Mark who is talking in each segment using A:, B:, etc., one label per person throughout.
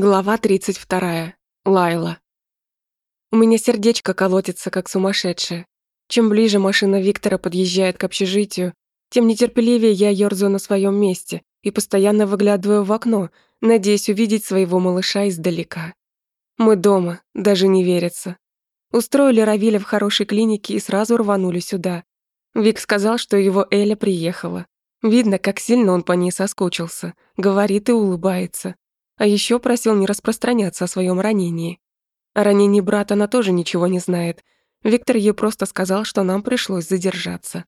A: Глава 32. Лайла. У меня сердечко колотится, как сумасшедшее. Чем ближе машина Виктора подъезжает к общежитию, тем нетерпеливее я ёрзаю на своем месте и постоянно выглядываю в окно, надеясь увидеть своего малыша издалека. Мы дома, даже не верится. Устроили Равиля в хорошей клинике и сразу рванули сюда. Вик сказал, что его Эля приехала. Видно, как сильно он по ней соскучился, говорит и улыбается. А еще просил не распространяться о своем ранении. О ранении брата она тоже ничего не знает. Виктор ей просто сказал, что нам пришлось задержаться.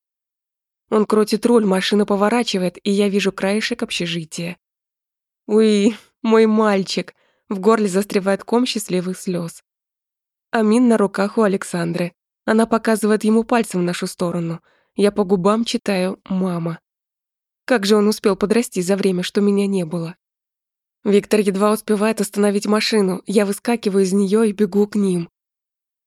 A: Он крутит руль, машина поворачивает, и я вижу краешек общежития. Уи, мой мальчик. В горле застревает ком счастливых слез. Амин на руках у Александры. Она показывает ему пальцем в нашу сторону. Я по губам читаю «мама». Как же он успел подрасти за время, что меня не было? Виктор едва успевает остановить машину. Я выскакиваю из нее и бегу к ним.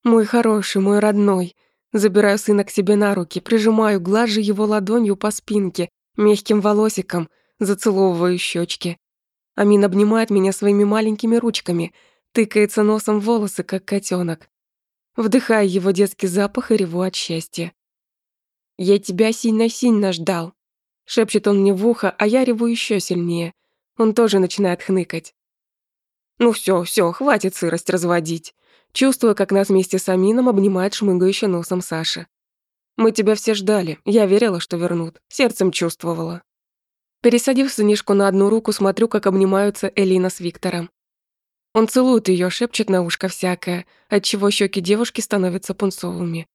A: Мой хороший, мой родной. Забираю сына к себе на руки, прижимаю, глажу его ладонью по спинке, мягким волосиком, зацеловываю щечки. Амин обнимает меня своими маленькими ручками, тыкается носом в волосы, как котенок. Вдыхаю его детский запах и реву от счастья. «Я тебя сильно-сильно ждал», — шепчет он мне в ухо, а я реву еще сильнее. Он тоже начинает хныкать. Ну все, все, хватит сырость разводить. Чувствую, как нас вместе с Амином обнимает шмыгающий носом Саша. Мы тебя все ждали. Я верила, что вернут. Сердцем чувствовала. Пересадив сынишку на одну руку, смотрю, как обнимаются Элина с Виктором. Он целует ее, шепчет на ушко всякое, отчего щеки девушки становятся пунцовыми.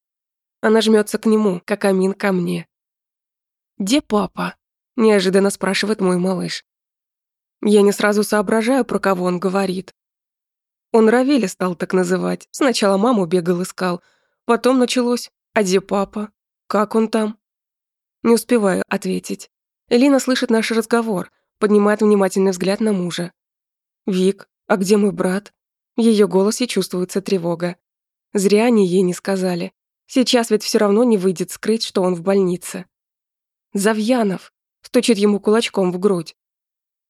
A: Она жмется к нему, как Амин ко мне. «Где папа?» – неожиданно спрашивает мой малыш. Я не сразу соображаю, про кого он говорит. Он Равеля стал так называть. Сначала маму бегал искал. Потом началось «А где папа? Как он там?» Не успеваю ответить. Элина слышит наш разговор, поднимает внимательный взгляд на мужа. «Вик, а где мой брат?» В её голосе чувствуется тревога. Зря они ей не сказали. Сейчас ведь все равно не выйдет скрыть, что он в больнице. «Завьянов!» стучит ему кулачком в грудь.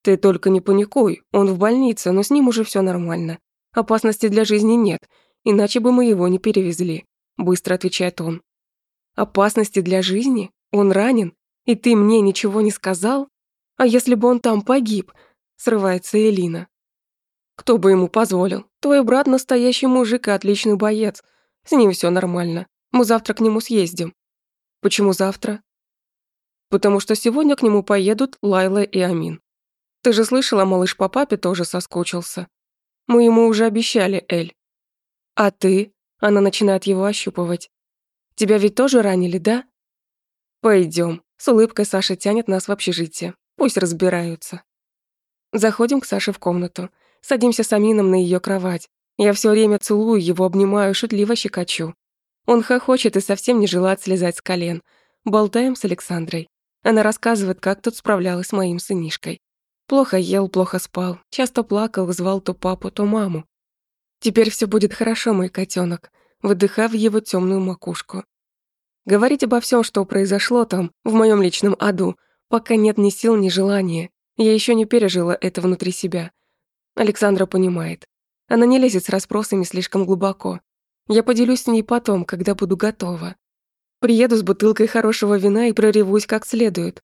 A: Ты только не паникуй, он в больнице, но с ним уже все нормально. Опасности для жизни нет, иначе бы мы его не перевезли», — быстро отвечает он. «Опасности для жизни? Он ранен? И ты мне ничего не сказал? А если бы он там погиб?» — срывается Элина. «Кто бы ему позволил? Твой брат настоящий мужик и отличный боец. С ним все нормально. Мы завтра к нему съездим». «Почему завтра?» «Потому что сегодня к нему поедут Лайла и Амин. Ты же слышала, малыш по папе тоже соскучился. Мы ему уже обещали, Эль. А ты? Она начинает его ощупывать. Тебя ведь тоже ранили, да? Пойдем. С улыбкой Саша тянет нас в общежитие. Пусть разбираются. Заходим к Саше в комнату. Садимся с Амином на ее кровать. Я все время целую его, обнимаю, шутливо щекочу. Он хохочет и совсем не желает слезать с колен. Болтаем с Александрой. Она рассказывает, как тут справлялась с моим сынишкой. Плохо ел, плохо спал, часто плакал, звал то папу, то маму. Теперь все будет хорошо, мой котенок, выдыхая в его темную макушку. Говорить обо всем, что произошло там, в моем личном аду, пока нет ни сил, ни желания. Я еще не пережила это внутри себя. Александра понимает. Она не лезет с расспросами слишком глубоко. Я поделюсь с ней потом, когда буду готова. Приеду с бутылкой хорошего вина и проревусь как следует.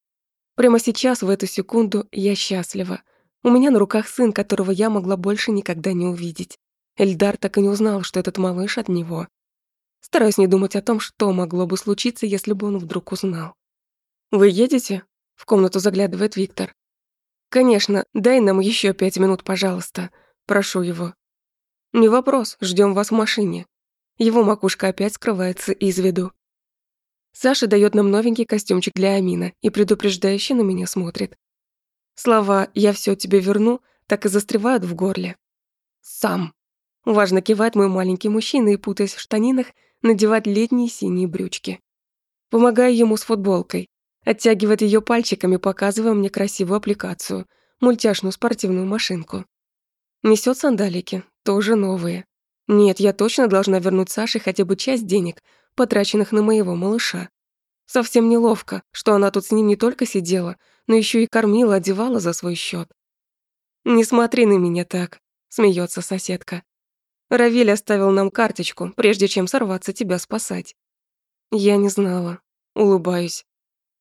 A: Прямо сейчас, в эту секунду, я счастлива. У меня на руках сын, которого я могла больше никогда не увидеть. Эльдар так и не узнал, что этот малыш от него. Стараюсь не думать о том, что могло бы случиться, если бы он вдруг узнал. «Вы едете?» — в комнату заглядывает Виктор. «Конечно, дай нам еще пять минут, пожалуйста. Прошу его». «Не вопрос, ждем вас в машине». Его макушка опять скрывается из виду. Саша дает нам новенький костюмчик для Амина и предупреждающе на меня смотрит. Слова «я все тебе верну» так и застревают в горле. «Сам». Важно кивает мой маленький мужчина и, путаясь в штанинах, надевать летние синие брючки. Помогаю ему с футболкой. Оттягивает ее пальчиками, показывая мне красивую аппликацию, мультяшную спортивную машинку. Несет сандалики, тоже новые. Нет, я точно должна вернуть Саше хотя бы часть денег, потраченных на моего малыша. Совсем неловко, что она тут с ним не только сидела, но еще и кормила, одевала за свой счет. «Не смотри на меня так», — смеется соседка. Равиль оставил нам карточку, прежде чем сорваться тебя спасать. Я не знала. Улыбаюсь.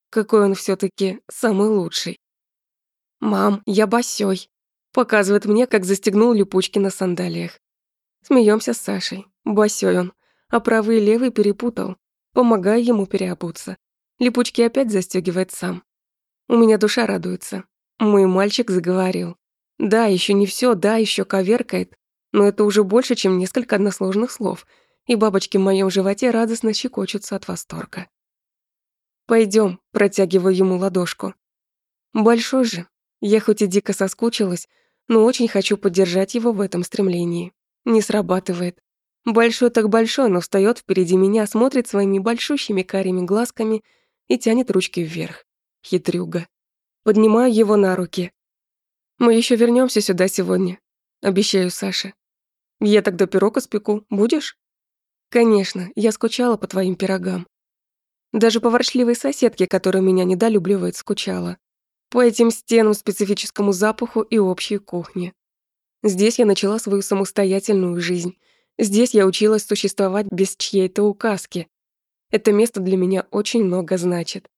A: Какой он все таки самый лучший. «Мам, я босой», показывает мне, как застегнул липучки на сандалиях. Смеемся с Сашей. Босой он, а правый левый перепутал. Помогаю ему переобуться. Липучки опять застегивает сам. У меня душа радуется. Мой мальчик заговорил. Да, еще не все, да, еще коверкает, но это уже больше, чем несколько односложных слов, и бабочки в моем животе радостно щекочутся от восторга. Пойдем, протягиваю ему ладошку. Большой же. Я хоть и дико соскучилась, но очень хочу поддержать его в этом стремлении. Не срабатывает. Большой так большой, но встает впереди меня, смотрит своими большущими карими глазками и тянет ручки вверх. Хитрюга. Поднимаю его на руки. Мы еще вернемся сюда сегодня, обещаю Саше. Я тогда пирог испеку, будешь? Конечно, я скучала по твоим пирогам. Даже по ворчливой соседке, которая меня недолюбливает, скучала. По этим стенам, специфическому запаху и общей кухне. Здесь я начала свою самостоятельную жизнь. Здесь я училась существовать без чьей-то указки. Это место для меня очень много значит.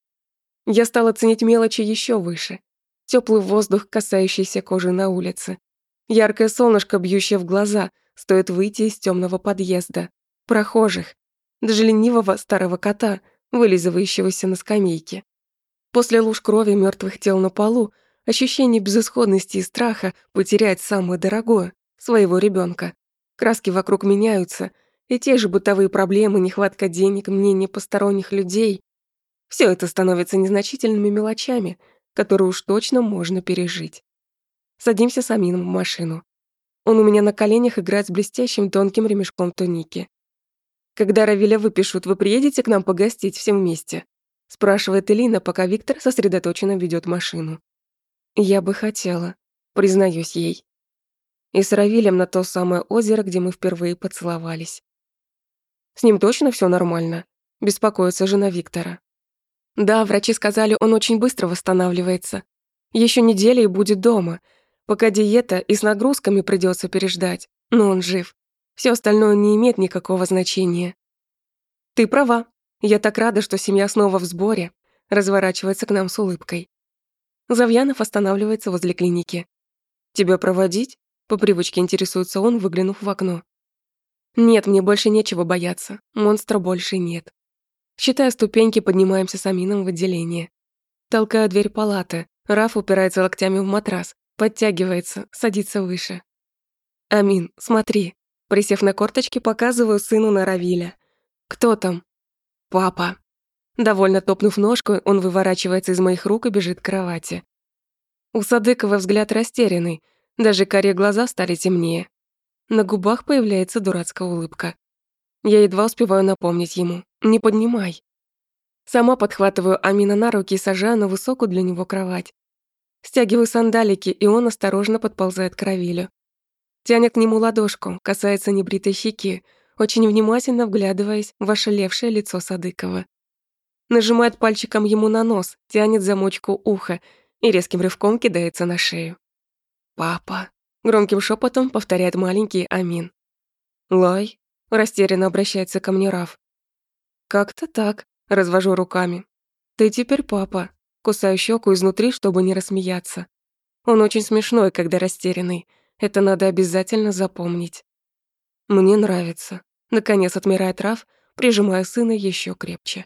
A: Я стала ценить мелочи еще выше. Теплый воздух, касающийся кожи на улице. Яркое солнышко, бьющее в глаза, стоит выйти из темного подъезда. Прохожих. Даже ленивого старого кота, вылизывающегося на скамейке. После луж крови мертвых тел на полу ощущение безысходности и страха потерять самое дорогое — своего ребенка. Краски вокруг меняются, и те же бытовые проблемы, нехватка денег, мнение посторонних людей — все это становится незначительными мелочами, которые уж точно можно пережить. Садимся с Амином в машину. Он у меня на коленях играет с блестящим тонким ремешком туники. «Когда Равиля выпишут, вы приедете к нам погостить всем вместе?» спрашивает Элина, пока Виктор сосредоточенно ведет машину. «Я бы хотела», признаюсь ей. И с Равилем на то самое озеро, где мы впервые поцеловались. С ним точно все нормально? Беспокоится жена Виктора. Да, врачи сказали, он очень быстро восстанавливается. Еще неделя и будет дома. Пока диета и с нагрузками придется переждать. Но он жив. Все остальное не имеет никакого значения. Ты права. Я так рада, что семья снова в сборе. Разворачивается к нам с улыбкой. Завьянов останавливается возле клиники. «Тебя проводить?» По привычке интересуется он, выглянув в окно. «Нет, мне больше нечего бояться. Монстра больше нет». Считая ступеньки, поднимаемся с Амином в отделение. Толкаю дверь палаты. Раф упирается локтями в матрас, подтягивается, садится выше. «Амин, смотри». Присев на корточки, показываю сыну на Равиля. «Кто там?» «Папа». Довольно топнув ножку, он выворачивается из моих рук и бежит к кровати. У Садыкова взгляд растерянный, даже коре глаза стали темнее. На губах появляется дурацкая улыбка. Я едва успеваю напомнить ему. «Не поднимай». Сама подхватываю Амина на руки и сажаю на высокую для него кровать. Стягиваю сандалики, и он осторожно подползает к Равилю. Тянет к нему ладошку, касается небритой щеки, очень внимательно вглядываясь в ошалевшее лицо Садыкова. Нажимает пальчиком ему на нос, тянет замочку уха и резким рывком кидается на шею. «Папа», — громким шепотом повторяет маленький Амин. «Лай», — растерянно обращается ко мне Раф. «Как-то так», — развожу руками. «Ты теперь папа», — кусаю щеку изнутри, чтобы не рассмеяться. Он очень смешной, когда растерянный. Это надо обязательно запомнить. Мне нравится. Наконец отмирает Раф, прижимая сына еще крепче.